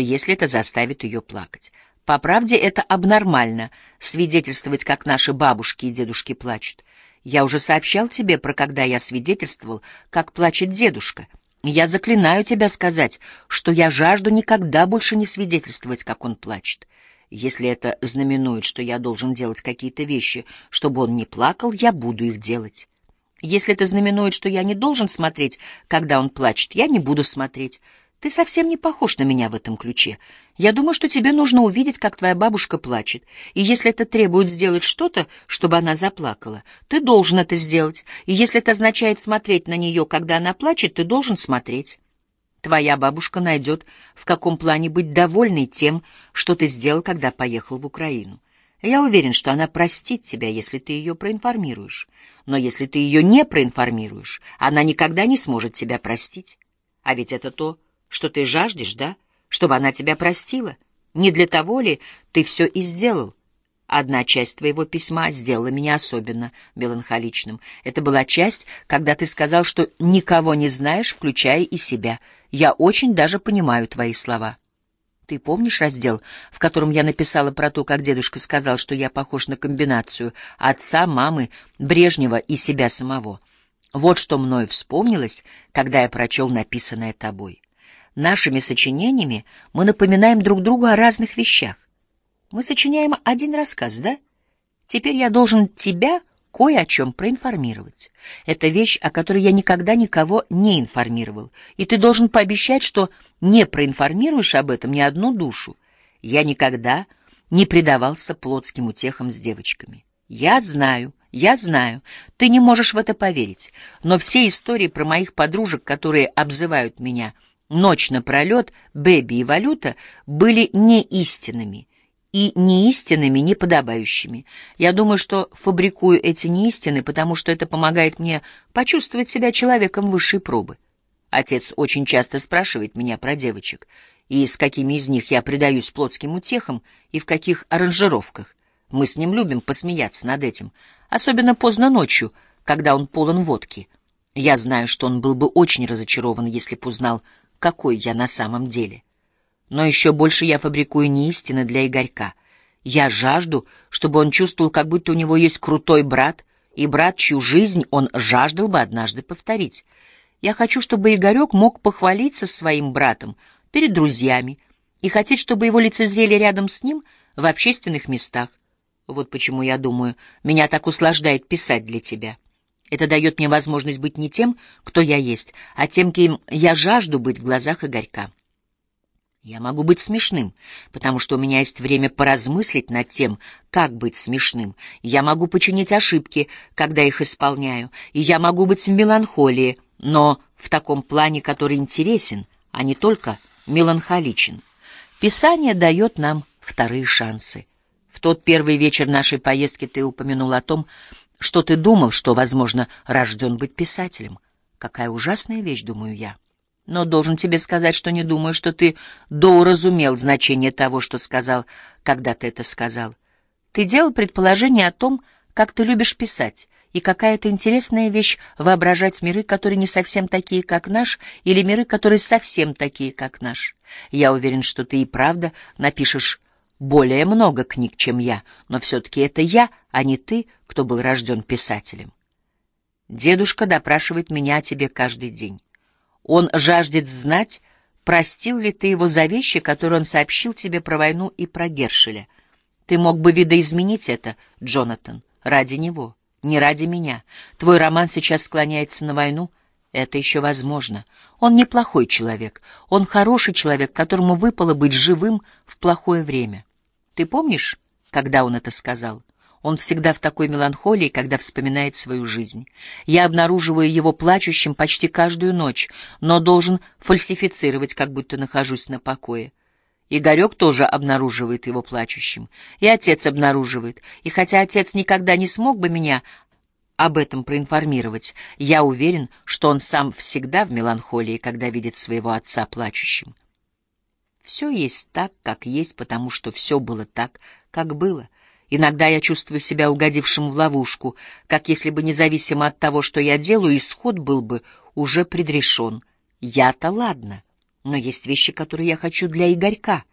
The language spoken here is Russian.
если это заставит ее плакать. По правде, это абнормально — свидетельствовать, как наши бабушки и дедушки плачут. Я уже сообщал тебе про когда я свидетельствовал, как плачет дедушка. Я заклинаю тебя сказать, что я жажду никогда больше не свидетельствовать, как он плачет. Если это знаменует, что я должен делать какие-то вещи, чтобы он не плакал, я буду их делать. Если это знаменует, что я не должен смотреть, когда он плачет, я не буду смотреть. Ты совсем не похож на меня в этом ключе. Я думаю, что тебе нужно увидеть, как твоя бабушка плачет. И если это требует сделать что-то, чтобы она заплакала, ты должен это сделать. И если это означает смотреть на нее, когда она плачет, ты должен смотреть. Твоя бабушка найдет, в каком плане быть довольной тем, что ты сделал, когда поехал в Украину. Я уверен, что она простит тебя, если ты ее проинформируешь. Но если ты ее не проинформируешь, она никогда не сможет тебя простить. А ведь это то, что ты жаждешь, да? Чтобы она тебя простила. Не для того ли ты все и сделал? Одна часть твоего письма сделала меня особенно меланхоличным. Это была часть, когда ты сказал, что никого не знаешь, включая и себя. Я очень даже понимаю твои слова. Ты помнишь раздел, в котором я написала про то, как дедушка сказал, что я похож на комбинацию отца, мамы, Брежнева и себя самого? Вот что мною вспомнилось, когда я прочел написанное тобой. Нашими сочинениями мы напоминаем друг другу о разных вещах. Мы сочиняем один рассказ, да? Теперь я должен тебя кое о чем проинформировать. Это вещь, о которой я никогда никого не информировал, и ты должен пообещать, что не проинформируешь об этом ни одну душу. Я никогда не предавался плотским утехам с девочками. Я знаю, я знаю, ты не можешь в это поверить, но все истории про моих подружек, которые обзывают меня — Ночь напролет, Бэби и Валюта были неистинными и неистинными, неподобающими. Я думаю, что фабрикую эти неистины, потому что это помогает мне почувствовать себя человеком высшей пробы. Отец очень часто спрашивает меня про девочек, и с какими из них я предаюсь плотским утехам и в каких аранжировках. Мы с ним любим посмеяться над этим, особенно поздно ночью, когда он полон водки. Я знаю, что он был бы очень разочарован, если б узнал, какой я на самом деле. Но еще больше я фабрикую не истины для Игорька. Я жажду, чтобы он чувствовал, как будто у него есть крутой брат, и брат, чью жизнь он жаждал бы однажды повторить. Я хочу, чтобы Игорек мог похвалиться своим братом перед друзьями и хотеть, чтобы его лицезрели рядом с ним в общественных местах. Вот почему я думаю, меня так услаждает писать для тебя. Это дает мне возможность быть не тем, кто я есть, а тем, кем я жажду быть в глазах Игорька. Я могу быть смешным, потому что у меня есть время поразмыслить над тем, как быть смешным. Я могу починить ошибки, когда их исполняю, и я могу быть в меланхолии, но в таком плане, который интересен, а не только меланхоличен. Писание дает нам вторые шансы. В тот первый вечер нашей поездки ты упомянул о том, что ты думал, что, возможно, рожден быть писателем. Какая ужасная вещь, думаю я. Но должен тебе сказать, что не думаю, что ты доуразумел значение того, что сказал, когда ты это сказал. Ты делал предположение о том, как ты любишь писать, и какая-то интересная вещь воображать миры, которые не совсем такие, как наш, или миры, которые совсем такие, как наш. Я уверен, что ты и правда напишешь более много книг, чем я, но все-таки это я, а не ты, кто был рожден писателем. Дедушка допрашивает меня о тебе каждый день. Он жаждет знать, простил ли ты его за вещи, которые он сообщил тебе про войну и про Гершеля. Ты мог бы видоизменить это, Джонатан, ради него, не ради меня. Твой роман сейчас склоняется на войну. Это еще возможно. Он неплохой человек. Он хороший человек, которому выпало быть живым в плохое время. Ты помнишь, когда он это сказал? Он всегда в такой меланхолии, когда вспоминает свою жизнь. Я обнаруживаю его плачущим почти каждую ночь, но должен фальсифицировать, как будто нахожусь на покое. Игорек тоже обнаруживает его плачущим. И отец обнаруживает. И хотя отец никогда не смог бы меня об этом проинформировать, я уверен, что он сам всегда в меланхолии, когда видит своего отца плачущим. Все есть так, как есть, потому что все было так, как было. Иногда я чувствую себя угодившим в ловушку, как если бы независимо от того, что я делаю, исход был бы уже предрешен. Я-то ладно. Но есть вещи, которые я хочу для Игорька.